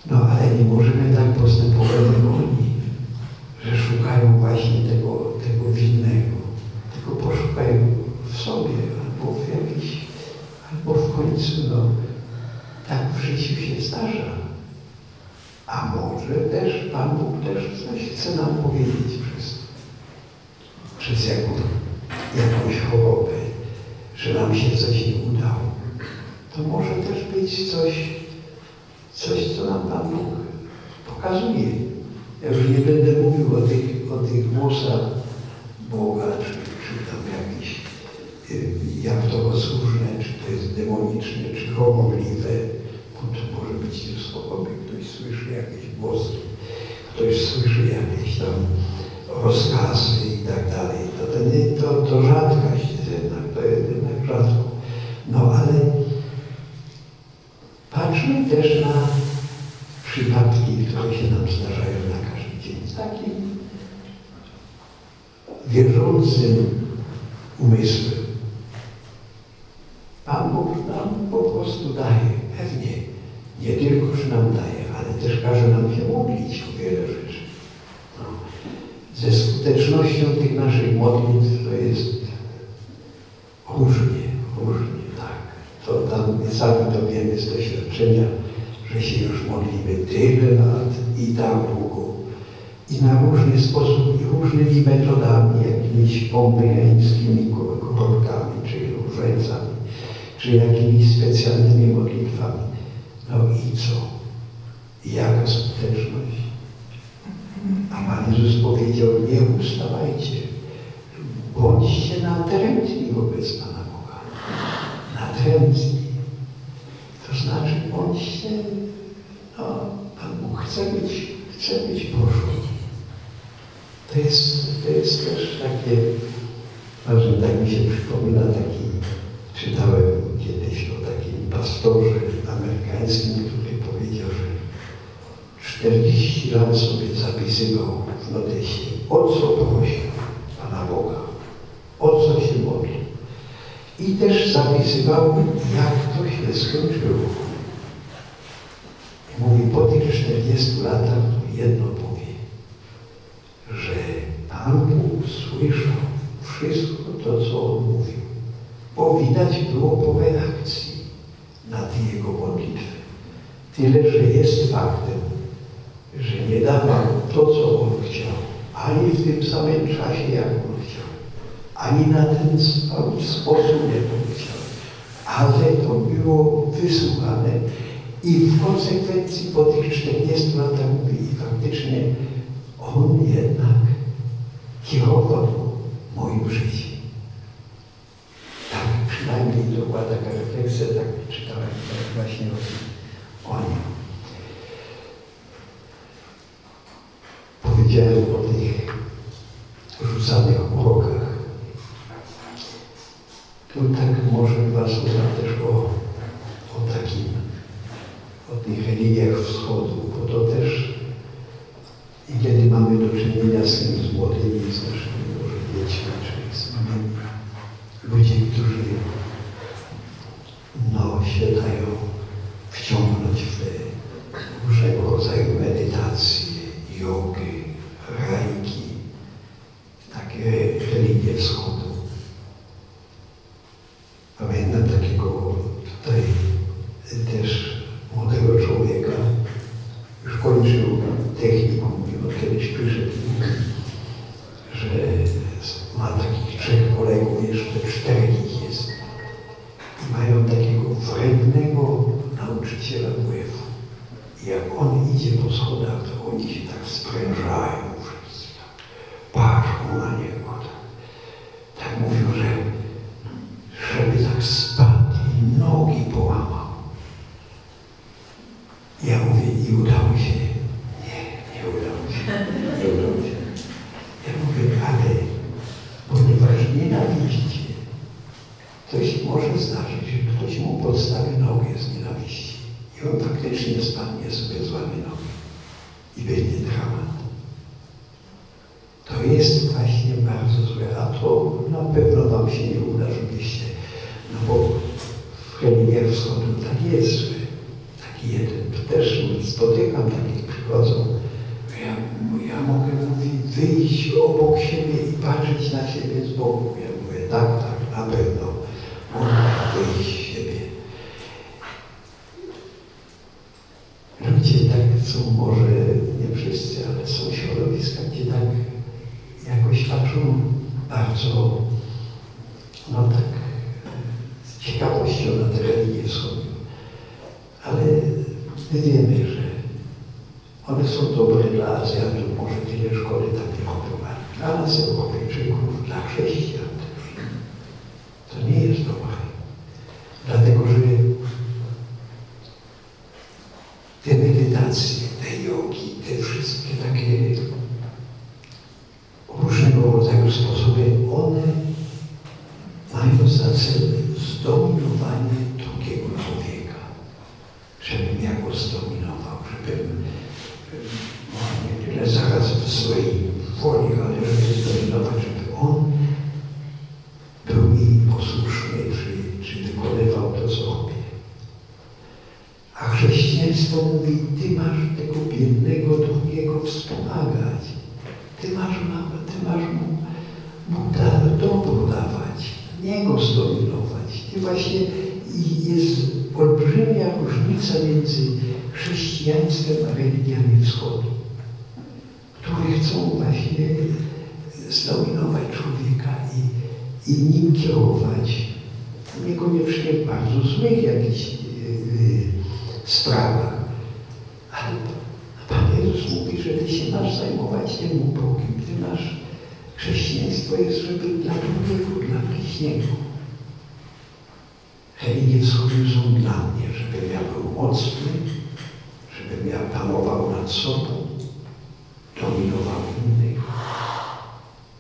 No ale nie możemy tak postępować jak oni, że szukają właśnie tego, tego winnego. Tylko poszukają w sobie albo w jakiś, albo w końcu, no tak w życiu się zdarza. A może też Pan Bóg też coś chce nam powiedzieć przez, przez jaką, jakąś chorobę, że nam się coś nie udało. To może też być coś, coś, co nam Pan Bóg pokazuje. Ja już nie będę mówił o tych, o tych głosach Boga, czy, czy tam jakiś, y, jak to rozróżne, czy to jest demoniczne, czy chorobliwe, bo to może być choroby, ktoś słyszy jakieś głosy, ktoś słyszy jakieś tam rozkazy i tak dalej. To, to, to, rzadkość jednak, to jest jednak rzadko. No ale patrzmy też na przypadki, które się nam zdarzają na każdy dzień. Takim wierzącym umysłem. Pan Bóg nam po prostu daje, pewnie. Nie tylko, że nam daje, ale też każe nam się modlić o wiele rzeczy. No. Ze skutecznością tych naszych modlitw to jest różnie, różnie, tak. To tam sami to wiemy z doświadczenia, że się już modlimy tyle lat i tak długo. I na różny sposób, i różnymi metodami, jakimiś pompyjańskimi koronkami, czy różańcami, czy jakimiś specjalnymi modlitwami. No i co? Jaka skuteczność? A Pan Jezus powiedział, nie ustawajcie, bądźcie natrętni wobec Pana Boga. Natrętni. To znaczy bądźcie, no, Pan Bóg chce być, chce być Bożą. To jest, to jest też takie, ważne, tak mi się przypomina taki, czytałem kiedyś o takim pastorze amerykańskim, który powiedział, że 40 lat sobie zapisywał w notesie, o co prosił Pana Boga, o co się modlił. I też zapisywał, jak to się skończyło. I mówi, po tych 40 latach jedno powie, że Pan Bóg słyszał wszystko to, co on mówił, bo widać było po reakcji na te jego modlitwy. Tyle, że jest faktem, że nie dawał to, co on chciał, ani w tym samym czasie, jak on chciał, ani na ten sposób, jak on chciał, ale to było wysłuchane i w konsekwencji po tych 40 latach mówi i faktycznie on jednak kierował moim życiem. Tak, przynajmniej to taka refleksja, tak czytałem właśnie o, o nim. Powiedziałem o tych rzucanych urokach. Tu tak może Was uznam też o, o takim, o tych religiach wschodu, bo to też i kiedy mamy do czynienia z tym z młodymi, z naszymi może dziećmi, czy z ludźmi, którzy no, się dają wciągnąć w te różnego rodzaju medytacje, jogi, rajki, takie religie wschodu. Pamiętam takiego tutaj też młodego człowieka, już kończył technikum, mimo kiedyś przyszedł, że ma takich trzech kolegów, jeszcze czterech ich jest. I mają takiego wrednego nauczyciela WF-u. I jak on idzie po schodach, to oni się tak sprężają wszyscy. Ja mówię, ale ponieważ nienawidzicie, to się może zdarzyć, że ktoś mu podstawi nogę z nienawiści. I on faktycznie spadnie sobie złamie nogę. I będzie dramat. To jest właśnie bardzo złe, a to na pewno Wam się nie uda, żebyście, no bo w religiach wschodu tak jest, że taki jeden, też spotykam takich przychodzą, ja, ja mogę mówić, wyjść obok siebie i patrzeć na siebie z boku. Ja mówię, tak, tak, na pewno, można wyjść z siebie. Ludzie tak są, może nie wszyscy, ale są środowiska, gdzie tak jakoś patrzą bardzo, no tak, z ciekawością na tę religię wschodnią. Ale my wiemy, że one są dobre dla Azjatów, może tyle szkoły tam nie ale dla nas Europejczyków, dla chrześcijan też. To nie jest dobre. Dlatego, że te medytacje, te jogi, te wszystkie takie różnego rodzaju sposoby, one mają za cel zdominowanie drugiego człowieka. Żebym ja go zdominował, żebym może nie tyle zaraz w swojej woli, ale żeby zdominować, żeby on był mi posłuszny, czy, czy wykonywał to, co robię. A chrześcijaństwo mówi, ty masz tego biednego drugiego wspomagać. Ty masz, ma- ty masz mu, mu da, dobro dawać, nie go zdominować. Ty właśnie i jest olbrzymia różnica między chrześcijaństwem a religiami wschodu, które chcą właśnie zdominować człowieka i, i nim kierować. Niekoniecznie w bardzo złych jakichś yy, sprawach. Ale Pan Jezus mówi, że Ty się masz zajmować tym ubogim. Ty masz, chrześcijaństwo jest, żeby dla drugiego, Religie wschodnie są dla mnie, żebym ja był mocny, żebym ja panował nad sobą, dominował innych.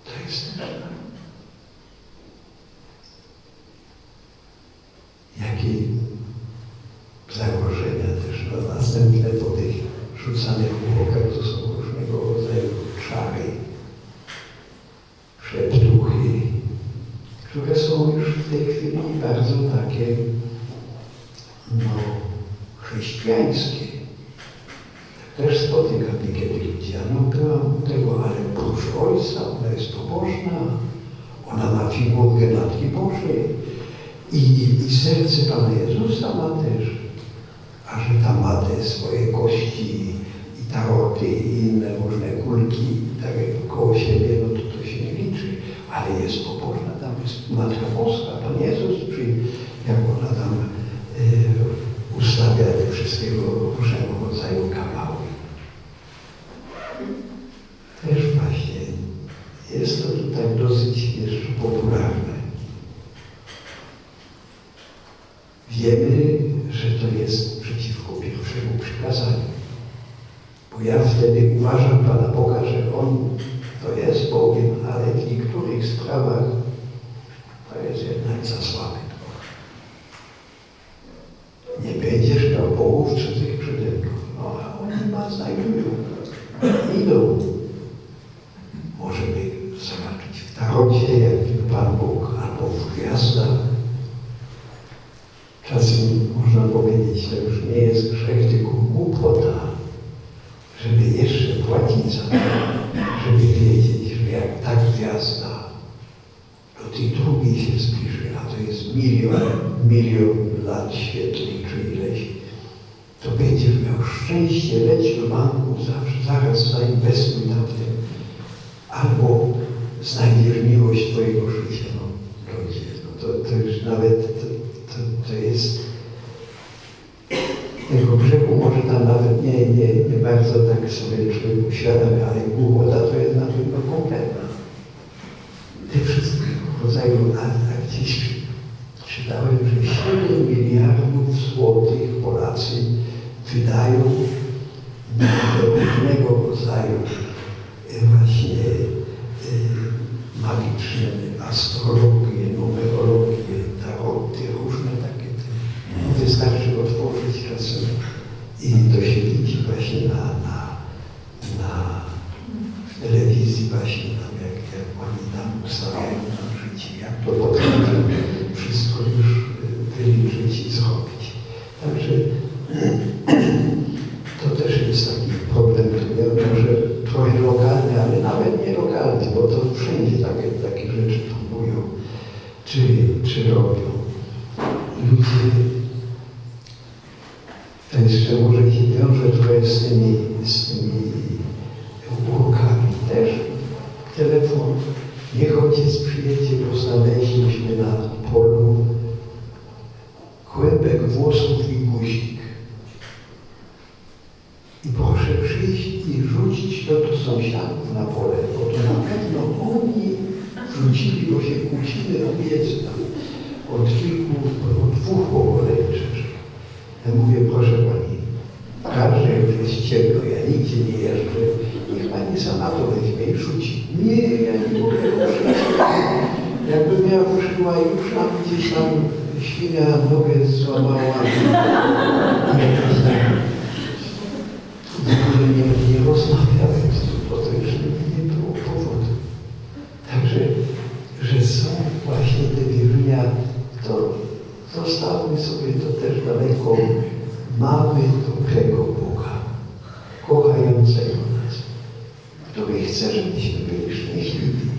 To jest też mnie. Jakie zagrożenia też no, następne po tych rzucanych łukach to są różnego rodzaju czary, szeptuchy, które są już w tej chwili bardzo takie no, chrześcijańskie. Też spotykam niekiedy ludzi, a no byłam tego, ale prócz Ojca, ona jest pobożna, ona ma figurkę Matki Bożej i, i serce Pana Jezusa ma też. A że tam ma te swoje kości i taroty i inne różne kulki tak koło siebie, no to to się nie liczy. Ale jest pobożna, tam jest Matka Boska, Pan Jezus, czyli jak ona tam y, ustawia te wszystkiego różnego rodzaju kawały. Też właśnie jest to tutaj dosyć jeszcze popularne. Wiemy, że to jest przeciwko pierwszemu przykazaniu. Bo ja wtedy uważam Pana Boga, że On to jest Bogiem, ale w niektórych sprawach to jest jednak za słaby. Nie będziesz miał bogów cudzych przede mną. No a oni ma znajdują. Idą. Możemy zobaczyć w tarocie, jak Pan Bóg, albo w gwiazdach. Czasem można powiedzieć, to już nie jest grzech, tylko głupota, żeby jeszcze płacić za to, żeby wiedzieć, że jak ta gwiazda do tej drugiej się zbliży, a to jest milion, milion lat świetlnych czy ileś, to będziesz miał szczęście, leć do banku, zawsze, zaraz zainwestuj tam w tym, albo znajdziesz miłość Twojego życia. No, no to, to już nawet to, to, to jest tego grzechu może tam nawet nie, nie, nie bardzo tak sobie człowiek uświadamia, ale głupota to jest na pewno kompletna. Te wszystkie rodzaju, wydają do różnego rodzaju e, właśnie e, magicznym astrologom. Pani sama to weźmie i rzuci. Nie, ja nie mogę ruszyć. Jakbym ja ruszyła już tam gdzieś tam świnia nogę złamała. w ogóle nie, nie rozmawiałem z tym, bo to już nie, nie było powodu. Także, że są właśnie te wierzenia, to zostawmy sobie to też daleko. Mamy dobrego Boga, kochającego nas, który chce, żebyśmy byli szczęśliwi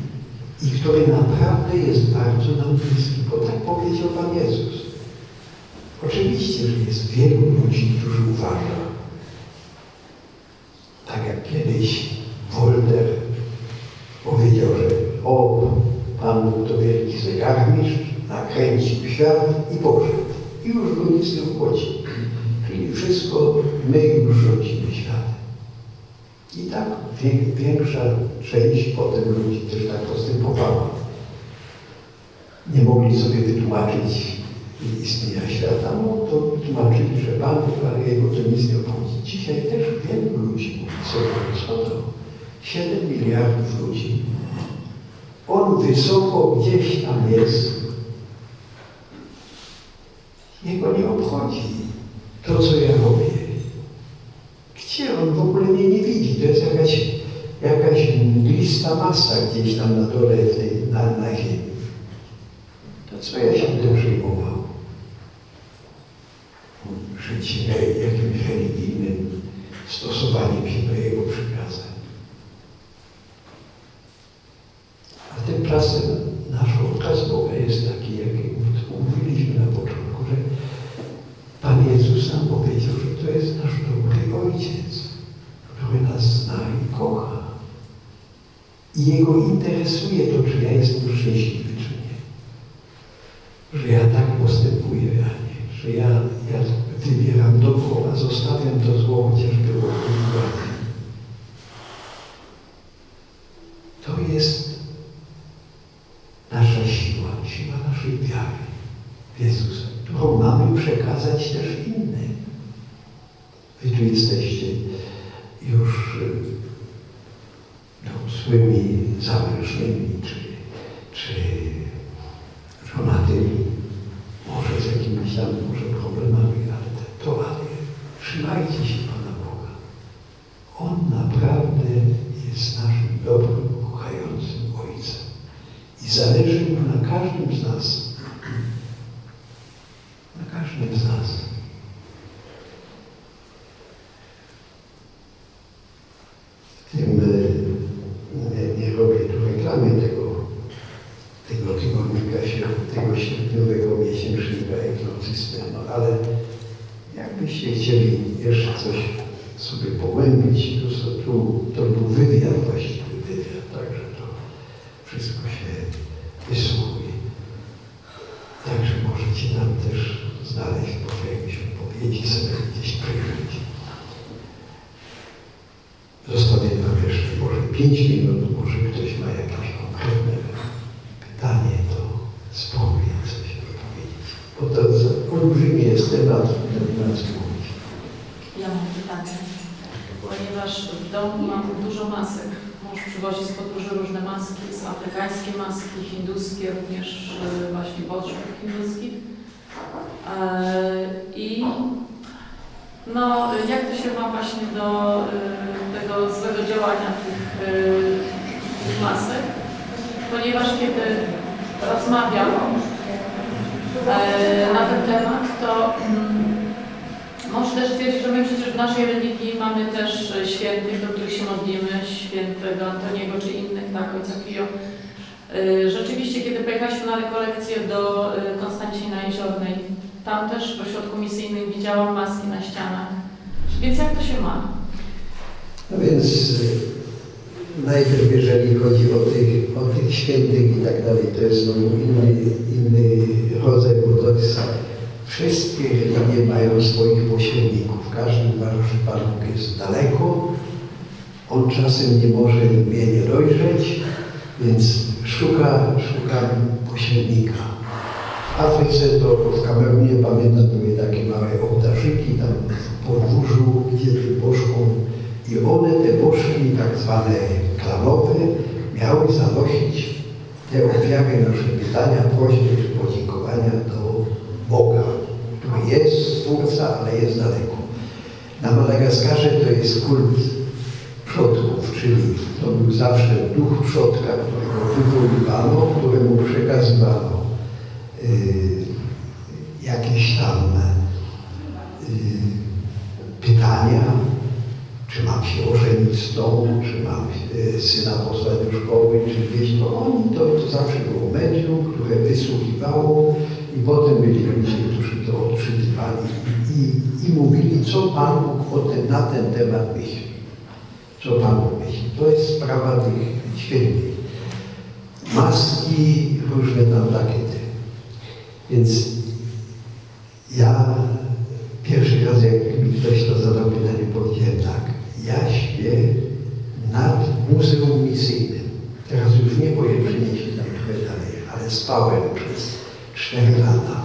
i który naprawdę jest bardzo nam bliski, bo tak powiedział Pan Jezus. Oczywiście, że jest wielu ludzi, którzy uważają, tak jak kiedyś Wolter powiedział, że o, Pan Bóg to wielki zegarmistrz, nakręcił świat i poszedł. I już go nic nie obchodzi. Czyli wszystko my już rządzimy światem. I tak większa część potem ludzi też tak postępowała. Nie mogli sobie wytłumaczyć istnienia świata, no to tłumaczyli, że Pan ale jego to nic nie obchodzi. Dzisiaj też wielu ludzi mówi sobie, co to? 7 miliardów ludzi. On wysoko gdzieś tam jest. Jego nie obchodzi to, co ja robię. Gdzie on w ogóle mnie nie widzi? To jest jakaś, jakaś mglista masa gdzieś tam na dole, tej, na, na ziemi. To co ja się tym przejmował? Żyć re- jakimś religijnym stosowaniem się do jego przykazań. A tymczasem nasz obraz Boga jest taki, jaki mówiliśmy na początku, że Pan Jezus nam powiedział, że to jest nasz dobry Ojciec, który nas zna i kocha. I Jego interesuje to, czy ja jestem szczęśliwy, czy nie. Że ja tak postępuję, a nie. Że ja, ja wybieram dobro, a zostawiam to zło, chociaż było łatwiej. To jest nasza siła, siła naszej wiary w Jezusa, którą mamy przekazać też innym. Wy tu jesteście już y, dorosłymi, zamężnymi, czy, czy żonatymi, może z jakimiś tam może problemami, ale te- to ale trzymajcie się Pana Boga. On naprawdę jest naszym dobrym, kochającym Ojcem. I zależy mu na każdym z nas. Na każdym z nas. W tym e, nie, nie robię tu reklamy tego, tego tygodnika, się- tego sierpniowego miesięcznika egzorcysty, no ale jakbyście chcieli jeszcze coś sobie pogłębić, to, so- tu, to był wywiad właściwy wywiad, także to wszystko się wysłuchuje. Także możecie tam też znaleźć może jakieś odpowiedzi sobie gdzieś przyjrzeć. Zostawię Wam jeszcze może 5 minut, może ktoś ma jakieś konkretne pytanie, to spróbuję coś odpowiedzieć. Bo to za- olbrzymi jest temat, na temat mówić. Ja mam pytanie, ponieważ w domu mam dużo masek Mąż przywozi z podróży różne maski, są afrykańskie maski, hinduskie, również y, właśnie boczków hinduskich. E, I no, jak to się ma właśnie do y, tego złego działania tych, y, tych masek? Ponieważ kiedy rozmawiam e, na ten temat, to mm, mąż też twierdzi, że my przecież w naszej religii mamy też e, świętych, do których się modlimy, świętego Antoniego czy innych, tak, ojca Pio. E, Rzeczywiście, kiedy pojechaliśmy na rekolekcję do e, Konstancina Jeziornej, tam też w ośrodku misyjnym widziałam maski na ścianach. Więc jak to się ma? No więc najpierw jeżeli chodzi o tych, o tych świętych i tak dalej, to jest znowu inny, inny rodzaj, jest wszystkie religie mają swoich pośredników. Każdy uważa, że Pan Bóg jest daleko, on czasem nie może mnie nie dojrzeć, więc szuka, szuka pośrednika. W Afryce to w Kamerunie pamiętam były takie małe ołtarzyki tam w podwórzu, gdzie tym bożkom i one, te bożki tak zwane klanowe, miały zanosić te ofiary nasze pytania, prośby czy podziękowania do ale jest daleko. Na Madagaskarze to jest kult przodków, czyli to był zawsze duch przodka, którego wywoływano, któremu przekazywano y, jakieś tam y, pytania, czy mam się ożenić z tobą, czy mam y, syna posłać do szkoły, czy gdzieś to oni, to, to zawsze było medium, które wysłuchiwało i potem byli ludzie, którzy to odczytywali i, i, mówili, co Pan Bóg o tym, na ten temat myśli. Co Pan Bóg myśli. To jest sprawa tych świętych. Maski, różne tam takie. Więc ja pierwszy raz, jak mi ktoś to zadał pytanie, powiedziałem tak. Ja śpię nad Muzeum Misyjnym. Teraz już nie, bo je przenieśli tam trochę dalej, ale spałem przez 4 lata.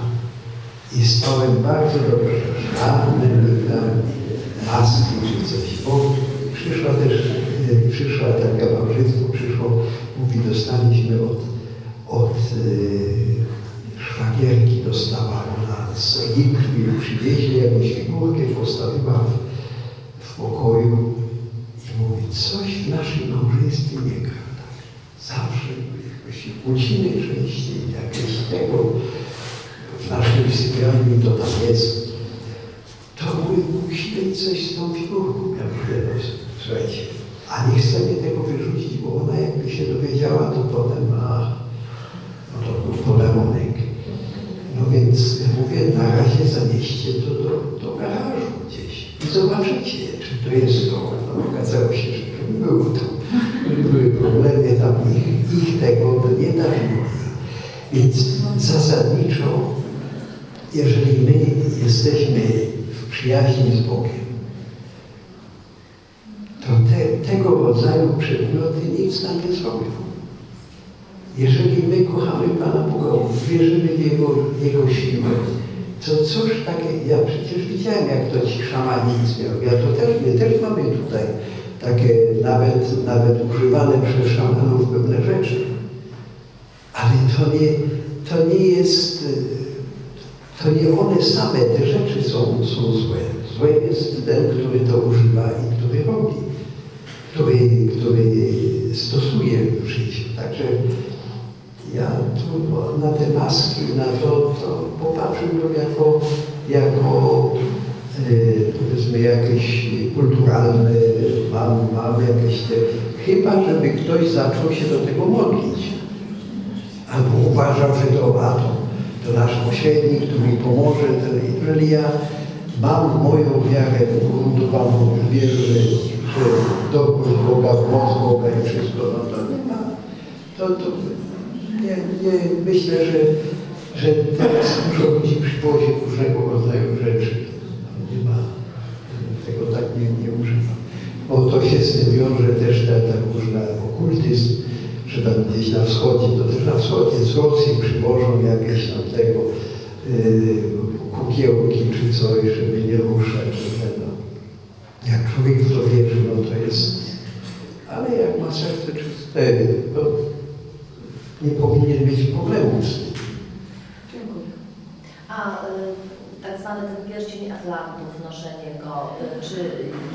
I spałem bardzo dobrze. Mi tam maski czy coś. Bo przyszła też, e, przyszła taka małżeństwo, przyszło, mówi, dostaliśmy od, od e, szwagierki dostała ona z Egiptu i przywieźli jakąś figurkę, postawiła w, w pokoju i mówi, coś w naszym małżeństwie nie gra. Tak. Zawsze się kłócimy częściej, jakieś tego w naszym sypialni to tam jest. To mój musi być coś z tą figurką. No, słuchajcie, a nie chcemy tego wyrzucić, bo ona jakby się dowiedziała, to potem, a no to był. No więc mówię, na razie zanieście to do, do garażu gdzieś i zobaczycie, czy to jest to. No, okazało się, że to było to. Były problemy tam ich, ich tego, to nie darzyło. Więc zasadniczo, jeżeli my jesteśmy w przyjaźni z Bogiem, to te, tego rodzaju przedmioty nic nam nie zrobią. Jeżeli my kochamy Pana Boga, wierzymy w Jego, Jego siłę, to cóż takie, ja przecież widziałem, jak to ci szamani istniał. Ja to też, my też mamy tutaj takie nawet, nawet używane przez szamanów pewne rzeczy. Ale to nie, to nie jest, to nie one same, te rzeczy są, są złe. Złe jest ten, który to używa i który robi, który, który stosuje w życiu. Także ja tu na te maski, na to, to popatrzyłbym jako, jako e, powiedzmy jakieś kulturalne, mam, mam jakieś te, chyba żeby ktoś zaczął się do tego modlić. Albo uważał, że to, a to, to nasz pośrednik, który mi pomoże, jeżeli ja mam moją wiarę ugruntowaną, wierzę, że, że dobroć Boga, moc Boga i wszystko, no to nie ma, to, to nie, nie, myślę, że, że teraz dużo ludzi przywozi różnego rodzaju rzeczy. Nie ma, tego tak nie, nie używa. Bo to się z tym wiąże też ta, ta różna okultyzm, że tam gdzieś na wschodzie, to też na wschodzie z Rosji przywożą jakieś tam tego yy, kukiełki czy coś, żeby nie ruszać. No. Jak człowiek to wierzy, no to jest... Ale jak ma serce czyste, to nie powinien mieć problemu z tym. Dziękuję. A y, tak zwany ten pierścień Atlantów, noszenie go, y, czy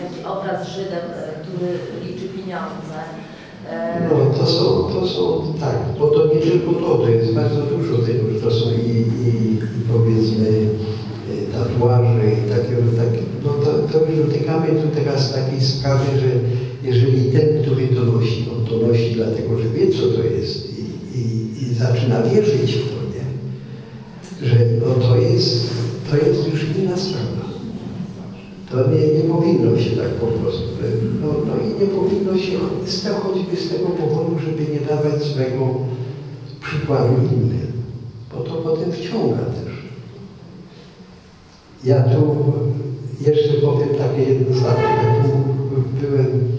taki obraz Żydem, y, który liczy pieniądze. Y, No to są, to są, tak, bo to nie tylko to, to jest bardzo dużo tego, że to są i, i, powiedzmy e, tatuaże i takie, no to, to dotykamy tu teraz takiej sprawy, że jeżeli ten, który to nosi, on to nosi dlatego, że wie co to jest i, i, i zaczyna wierzyć w to, nie? Że no to jest, to jest już inna sprawa. To nie, nie powinno się tak po prostu. No, no i nie powinno się z tego, choćby z tego powodu, żeby nie dawać złego przykładu innym. Bo to potem wciąga też. Ja tu jeszcze powiem takie jedno zdanie. Ja tu byłem,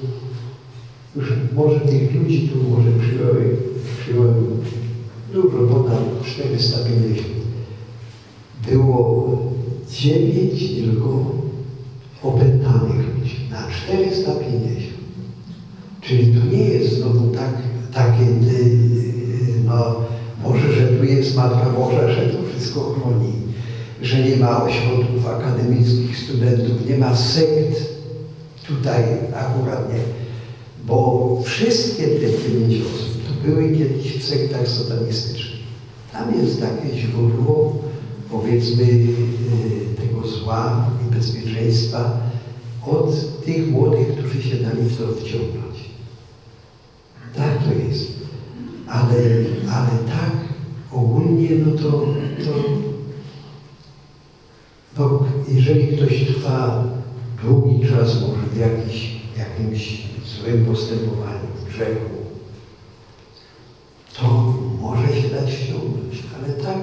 już może tych ludzi tu może przyjąłem, przyjąłem dużo, ponad 450. Było dziewięć tylko opętanych ludzi na 450. Czyli to nie jest znowu tak, takie, y, no może, że tu jest Matka Boża, że to wszystko chroni, że nie ma ośrodków akademickich studentów, nie ma sekt tutaj akurat nie, bo wszystkie te dziewięć osób to były kiedyś w sektach satanistycznych. Tam jest takie źródło, powiedzmy, y, tego zła i bezpieczeństwa od tych młodych, którzy się dali w to wciągnąć. Tak to jest. Ale, ale tak ogólnie, no to, to no, jeżeli ktoś trwa długi czas może w jakiś, jakimś złym postępowaniu, w grzechu, to może się dać wciągnąć. Ale tak,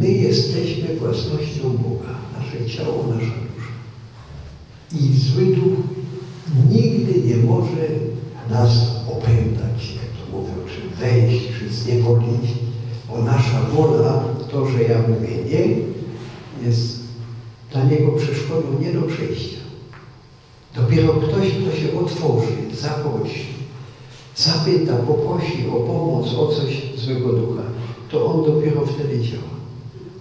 my jesteśmy własnością Boga, nasze ciało, nasza dusza. I zły duch nigdy nie może nas opętać, jak to mówią, czy wejść, czy zniewolić, bo nasza wola, to, że ja mówię nie, jest dla niego przeszkodą nie do przejścia. Dopiero ktoś, kto się otworzy, zaprosi, zapyta, poprosi o pomoc, o coś złego ducha, to on dopiero wtedy działa.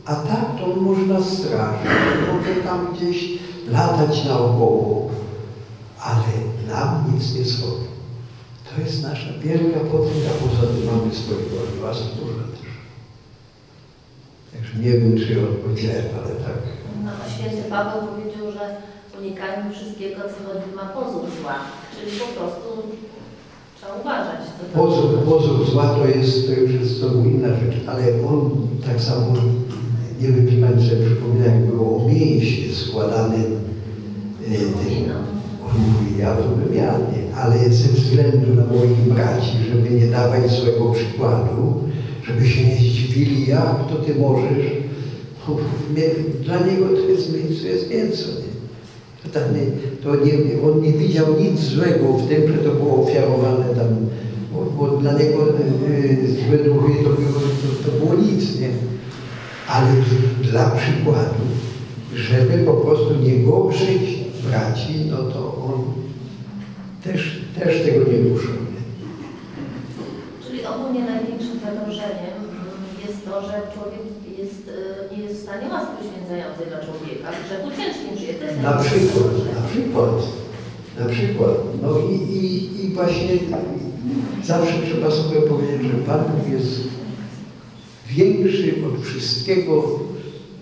A tak to nas strażyć, może tam gdzieś latać naokoło, ale nam nic nie zrobi. To jest nasza wielka potęga, poza tym mamy swojego własnego też. Także nie wiem, czy odpowiedziałem, ale tak. No, święty Paweł powiedział, że unikajmy wszystkiego, co chodzi ma pozór zła. Czyli po prostu trzeba uważać. Pozór, pozór zła to jest, to już jest znowu inna rzecz, ale on tak samo, nie Pani sobie przypomina, jak było o mięsie składanym e, ja to nie, ale ze względu na moich braci, żeby nie dawać złego przykładu, żeby się nie zdziwili, jak to ty możesz, dla niego to jest mięso, jest mięso, nie? To, nie, to nie, on nie widział nic złego w tym, że to było ofiarowane tam, bo, bo dla niego y, złe to było, to, to było nic, nie? Ale dla przykładu, żeby po prostu nie gorszyć braci, no to on też, też tego nie ruszył. Nie? Czyli ogólnie największym zagrożeniem jest to, że człowiek jest, y, nie jest w stanie łaski uświęcającej dla człowieka. Grzechu ciężkim żyje. To Na przykład, na przykład, na przykład. No i, i, i właśnie zawsze trzeba sobie powiedzieć, że Pan Bóg jest większy od wszystkiego,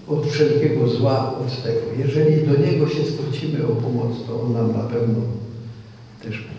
od wszelkiego zła, od tego. Jeżeli do Niego się zwrócimy o pomoc, to On nam na pewno też pomoże.